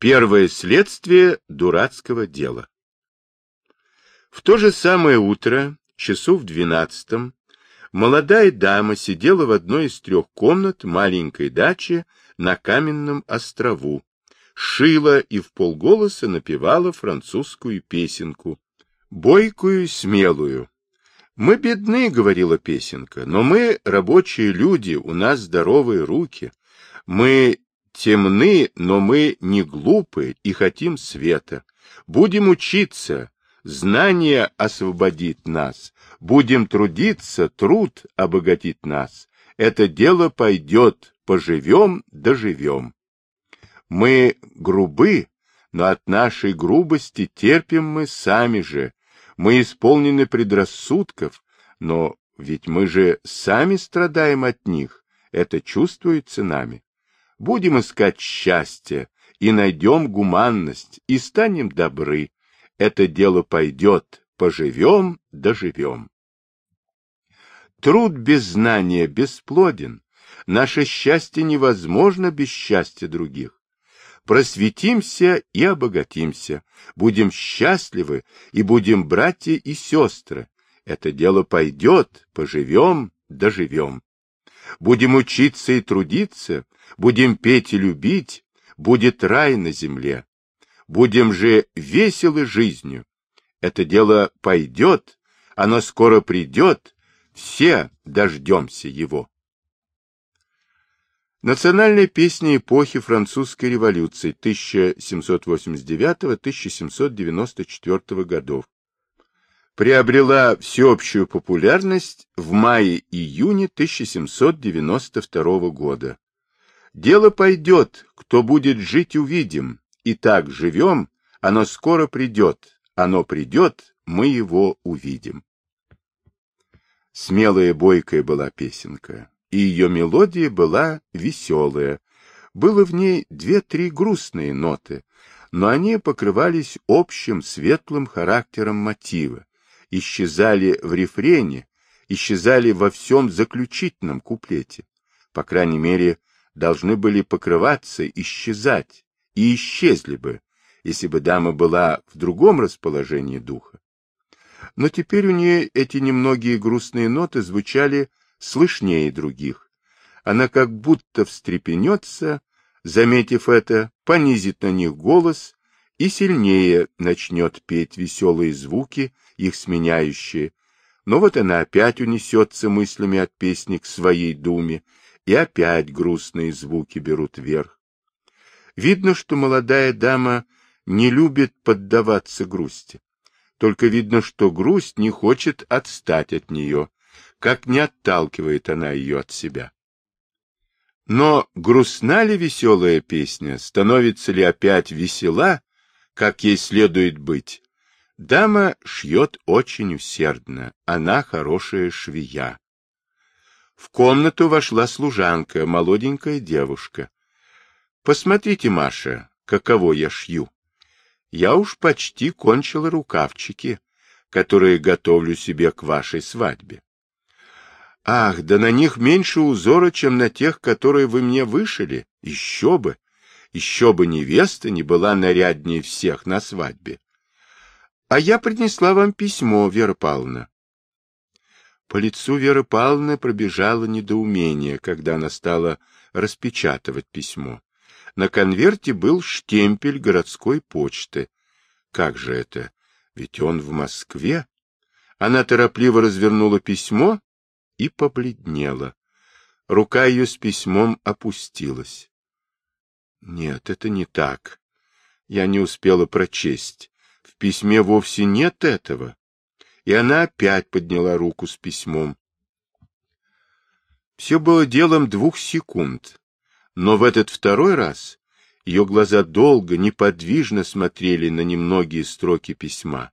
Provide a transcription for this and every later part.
Первое следствие дурацкого дела. В то же самое утро, часу в двенадцатом, молодая дама сидела в одной из трех комнат маленькой дачи на Каменном острову, шила и в полголоса напевала французскую песенку, бойкую, смелую. «Мы бедны», — говорила песенка, — «но мы рабочие люди, у нас здоровые руки. Мы темны, но мы не глупы и хотим света. Будем учиться, знание освободит нас. Будем трудиться, труд обогатит нас. Это дело пойдет, поживем, доживем. Мы грубы, но от нашей грубости терпим мы сами же. Мы исполнены предрассудков, но ведь мы же сами страдаем от них. Это чувствуется нами. Будем искать счастье, и найдем гуманность, и станем добры. Это дело пойдет, поживем, доживем. Труд без знания бесплоден. Наше счастье невозможно без счастья других. Просветимся и обогатимся, будем счастливы и будем братья и сестры. Это дело пойдет, поживем, доживем. Будем учиться и трудиться, будем петь и любить, будет рай на земле. Будем же веселы жизнью. Это дело пойдет, оно скоро придет, все дождемся его. Национальная песня эпохи французской революции 1789-1794 годов приобрела всеобщую популярность в мае-июне 1792 года. Дело пойдет, кто будет жить, увидим, и так живем, оно скоро придет, оно придет, мы его увидим. Смелая бойкая была песенка, и ее мелодия была веселая. Было в ней две-три грустные ноты, но они покрывались общим светлым характером мотива, исчезали в рефрене, исчезали во всем заключительном куплете. По крайней мере, должны были покрываться, исчезать, и исчезли бы, если бы дама была в другом расположении духа. Но теперь у нее эти немногие грустные ноты звучали слышнее других. Она как будто встрепенется, заметив это, понизит на них голос и сильнее начнет петь веселые звуки, их сменяющие. Но вот она опять унесется мыслями от песни к своей думе, и опять грустные звуки берут верх. Видно, что молодая дама не любит поддаваться грусти. Только видно, что грусть не хочет отстать от нее, как не отталкивает она ее от себя. Но грустна ли веселая песня, становится ли опять весела, как ей следует быть. Дама шьет очень усердно, она хорошая швея. В комнату вошла служанка, молоденькая девушка. — Посмотрите, Маша, каково я шью. Я уж почти кончила рукавчики, которые готовлю себе к вашей свадьбе. Ах, да на них меньше узора, чем на тех, которые вы мне вышили. Еще бы! еще бы невеста не была наряднее всех на свадьбе. А я принесла вам письмо, Вера Павловна. По лицу Веры Павловны пробежало недоумение, когда она стала распечатывать письмо. На конверте был штемпель городской почты. Как же это? Ведь он в Москве. Она торопливо развернула письмо и побледнела. Рука ее с письмом опустилась. Нет, это не так. Я не успела прочесть. В письме вовсе нет этого. И она опять подняла руку с письмом. Все было делом двух секунд. Но в этот второй раз ее глаза долго, неподвижно смотрели на немногие строки письма.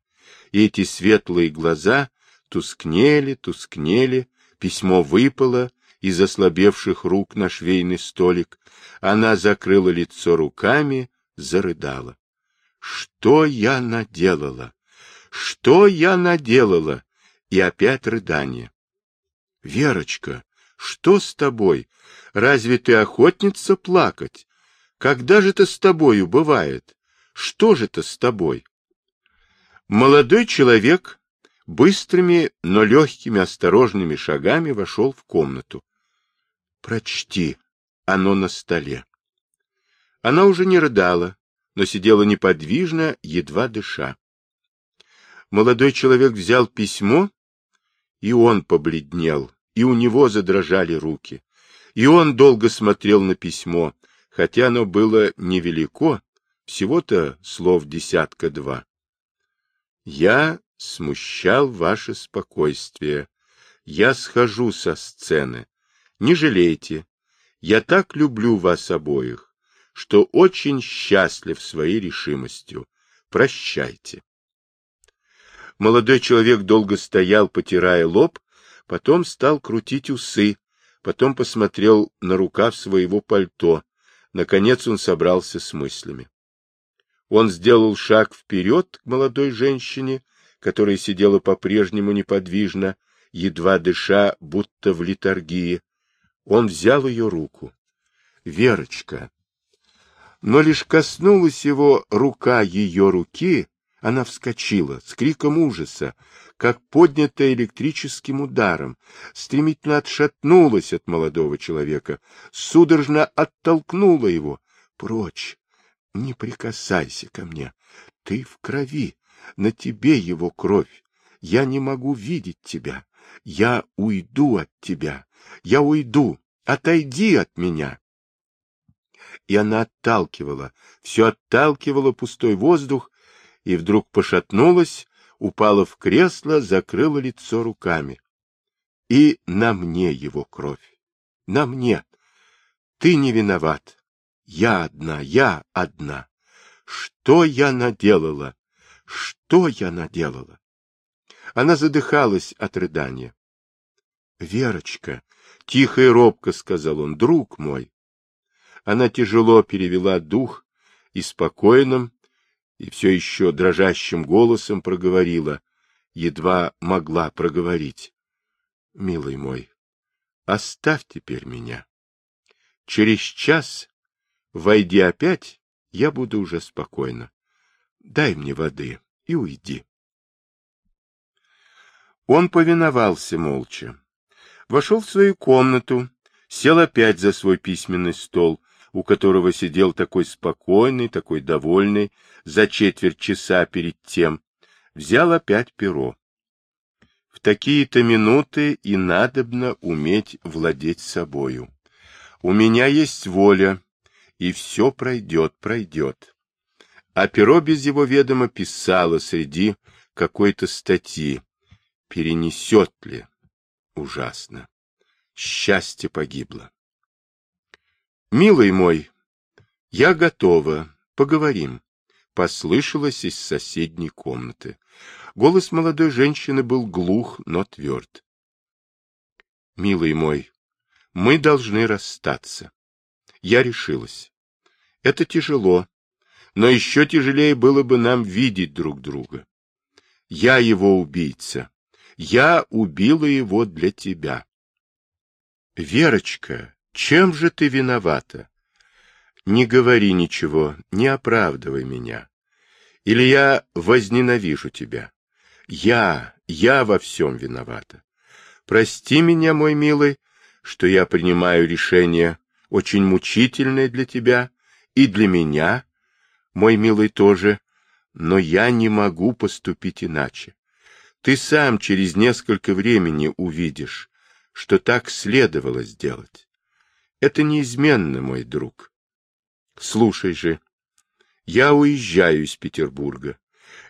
И эти светлые глаза тускнели, тускнели, письмо выпало, из ослабевших рук на швейный столик. Она закрыла лицо руками, зарыдала. Что я наделала? Что я наделала? И опять рыдание. Верочка, что с тобой? Разве ты охотница плакать? Когда же это с тобою бывает? Что же это с тобой? Молодой человек быстрыми, но легкими осторожными шагами вошел в комнату. Прочти, оно на столе. Она уже не рыдала, но сидела неподвижно, едва дыша. Молодой человек взял письмо, и он побледнел, и у него задрожали руки. И он долго смотрел на письмо, хотя оно было невелико, всего-то слов десятка-два. Я смущал ваше спокойствие. Я схожу со сцены. Не жалейте. Я так люблю вас обоих, что очень счастлив своей решимостью. Прощайте. Молодой человек долго стоял, потирая лоб, потом стал крутить усы, потом посмотрел на рукав своего пальто. Наконец он собрался с мыслями. Он сделал шаг вперед к молодой женщине, которая сидела по-прежнему неподвижно, едва дыша, будто в литургии. Он взял ее руку. Верочка. Но лишь коснулась его рука ее руки, она вскочила с криком ужаса, как поднятая электрическим ударом, стремительно отшатнулась от молодого человека, судорожно оттолкнула его. Прочь! Не прикасайся ко мне! Ты в крови! На тебе его кровь! Я не могу видеть тебя! Я уйду от тебя! Я уйду! Отойди от меня! И она отталкивала, все отталкивала пустой воздух, и вдруг пошатнулась, упала в кресло, закрыла лицо руками. И на мне его кровь. На мне. Ты не виноват. Я одна, я одна. Что я наделала? Что я наделала? Она задыхалась от рыдания. — Верочка, — тихо и робко сказал он, — друг мой. Она тяжело перевела дух и спокойным, и все еще дрожащим голосом проговорила, едва могла проговорить. — Милый мой, оставь теперь меня. Через час, войди опять, я буду уже спокойна. Дай мне воды и уйди. Он повиновался молча. Вошел в свою комнату, сел опять за свой письменный стол, у которого сидел такой спокойный, такой довольный, за четверть часа перед тем, взял опять перо. В такие-то минуты и надобно уметь владеть собою. У меня есть воля, и все пройдет, пройдет. А перо без его ведома писало среди какой-то статьи. Перенесет ли? Ужасно. Счастье погибло. Милый мой, я готова. Поговорим. Послышалось из соседней комнаты. Голос молодой женщины был глух, но тверд. Милый мой, мы должны расстаться. Я решилась. Это тяжело, но еще тяжелее было бы нам видеть друг друга. Я его убийца. Я убила его для тебя. Верочка, чем же ты виновата? Не говори ничего, не оправдывай меня. Или я возненавижу тебя. Я, я во всем виновата. Прости меня, мой милый, что я принимаю решение, очень мучительное для тебя и для меня, мой милый тоже, но я не могу поступить иначе. Ты сам через несколько времени увидишь, что так следовало сделать. Это неизменно, мой друг. Слушай же, я уезжаю из Петербурга.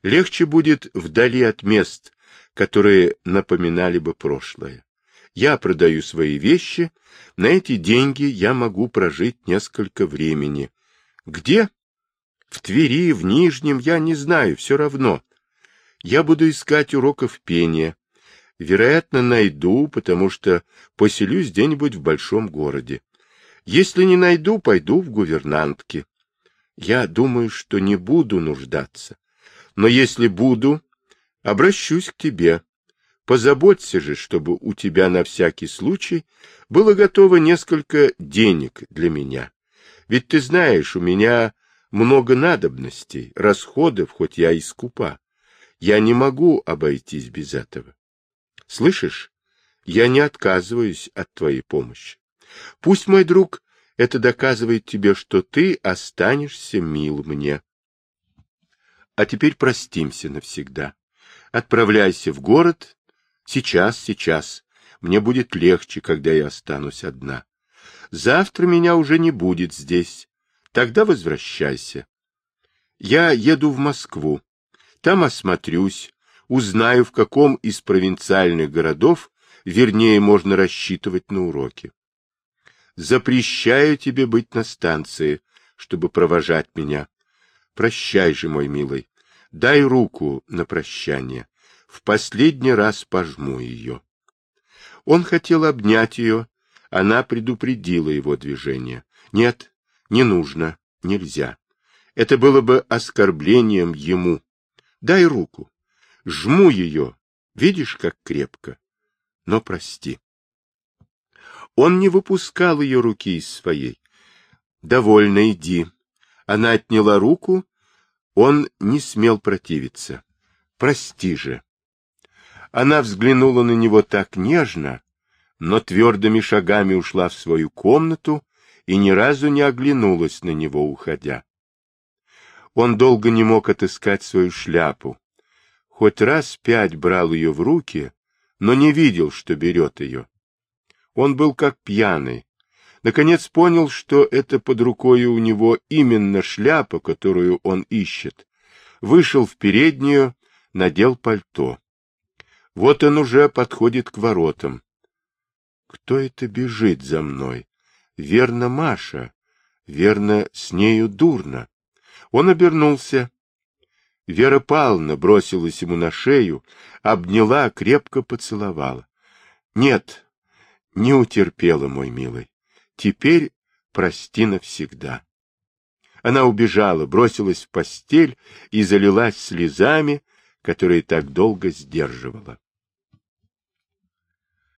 Легче будет вдали от мест, которые напоминали бы прошлое. Я продаю свои вещи, на эти деньги я могу прожить несколько времени. Где? В Твери, в Нижнем, я не знаю, все равно. Я буду искать уроков пения. Вероятно, найду, потому что поселюсь где-нибудь в большом городе. Если не найду, пойду в гувернантки. Я думаю, что не буду нуждаться. Но если буду, обращусь к тебе. Позаботься же, чтобы у тебя на всякий случай было готово несколько денег для меня. Ведь ты знаешь, у меня много надобностей, расходов, хоть я и скупа. Я не могу обойтись без этого. Слышишь, я не отказываюсь от твоей помощи. Пусть, мой друг, это доказывает тебе, что ты останешься мил мне. А теперь простимся навсегда. Отправляйся в город. Сейчас, сейчас. Мне будет легче, когда я останусь одна. Завтра меня уже не будет здесь. Тогда возвращайся. Я еду в Москву. Там осмотрюсь, узнаю, в каком из провинциальных городов вернее можно рассчитывать на уроки. Запрещаю тебе быть на станции, чтобы провожать меня. Прощай же, мой милый. Дай руку на прощание. В последний раз пожму ее. Он хотел обнять ее. Она предупредила его движение. Нет, не нужно, нельзя. Это было бы оскорблением ему. Дай руку. Жму ее. Видишь, как крепко. Но прости. Он не выпускал ее руки из своей. Довольно, иди. Она отняла руку. Он не смел противиться. Прости же. Она взглянула на него так нежно, но твердыми шагами ушла в свою комнату и ни разу не оглянулась на него, уходя. Он долго не мог отыскать свою шляпу. Хоть раз пять брал ее в руки, но не видел, что берет ее. Он был как пьяный. Наконец понял, что это под рукой у него именно шляпа, которую он ищет. Вышел в переднюю, надел пальто. Вот он уже подходит к воротам. Кто это бежит за мной? Верно, Маша. Верно, с нею дурно. Он обернулся. Вера Павловна бросилась ему на шею, обняла, крепко поцеловала. Нет, не утерпела, мой милый. Теперь прости навсегда. Она убежала, бросилась в постель и залилась слезами, которые так долго сдерживала.